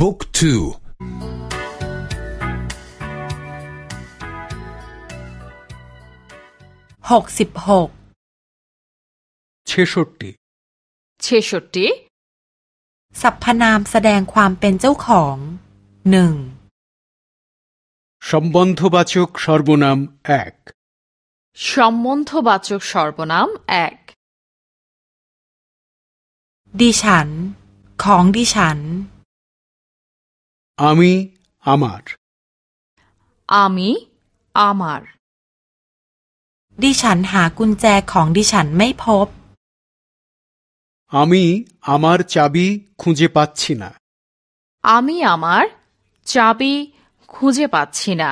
บุ๊กทูหกสิบหก ছেষট্টি ছেষট্টি สรรพนามแสดงความเป็นเจ้าของหนึ่ง সম্বন্ধবাচক সর্বনাম এক সম্বন্ধবাচক সর্বনাম এক ดิฉัน ของดิฉัน আমি আমার আমি আমার ดิฉันหากุญแจของดิฉันไม่พบ আমি আমার চাবি খুঁজে পাচ্ছি না আমি আমার চাবি খুঁজে পাচ্ছি না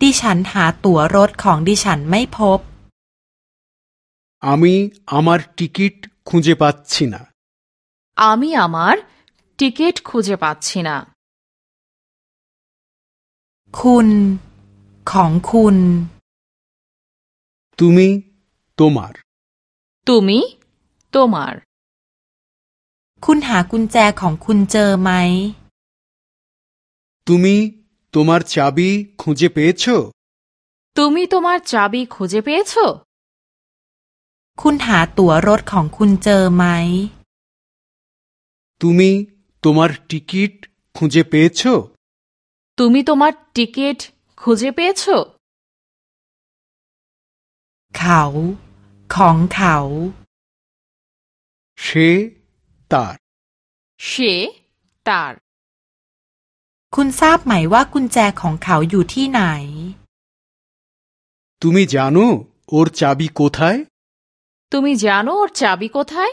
ดิฉันหาตั๋วรถของดิฉันไม่พบ আমি আমার টিকিট খুঁজে পাচ্ছি না আমি আমার টিকিট খুঁজে পাচ্ছি না คุณ ของคุณ তুমি তোমার তুমি তোমার คุณหากุญแจของคุณเจอไหม তুমি তোমার চাবি খুঁজে পেয়েছো তুমি তোমার চাবি খুঁজে পেয়েছো คุณหาตั๋วรถของคุณเจอไหม তুমি তোমার টিকিট খুঁজে পেয়েছো তুমি তোমার টিকিট খুঁজে পেয়েছো เขา ของเขา সে তার সে তার คุณทราบไหมว่ากุญแจของเขาอยู่ที่ไหน তুমি জানো ওর চাবি কোথায় তুমি জানো ওর চাবি কোথায়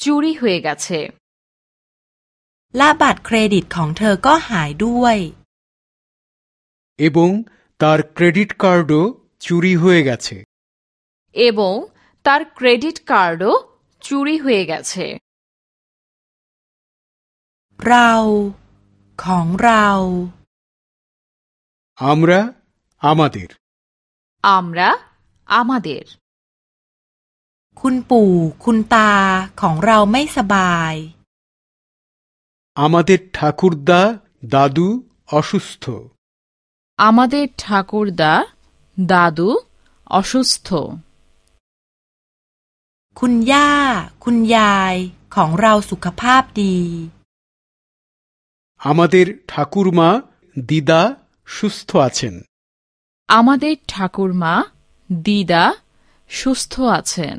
চুরি হয়ে গেছে และบัตรเครดิตของเธอก็หายด้วย এবং তার ক্রেডিট কার্ডও চুরি হয়ে গেছে এবং তার ক্রেডিট কার্ডও চুরি হয়ে গেছে เรา ของเรา আমরা আমাদের আমরা আমাদের คุณปู่ คุณตา ของเราไม่สบาย আমাদের ঠাকুরদা দাদু অসুস্থ আমাদের ঠাকুরদা দাদু অসুস্থ คุณย่า คุณยาย ของเราสุขภาพดี আমাদের ঠাকুরমা দিদা সুস্থ আছেন আমাদের ঠাকুরমা দিদা সুস্থ আছেন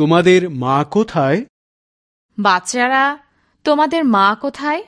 তোমাদের মা কোথায়? বাচ্চারা তোমাদের মা কোথায়?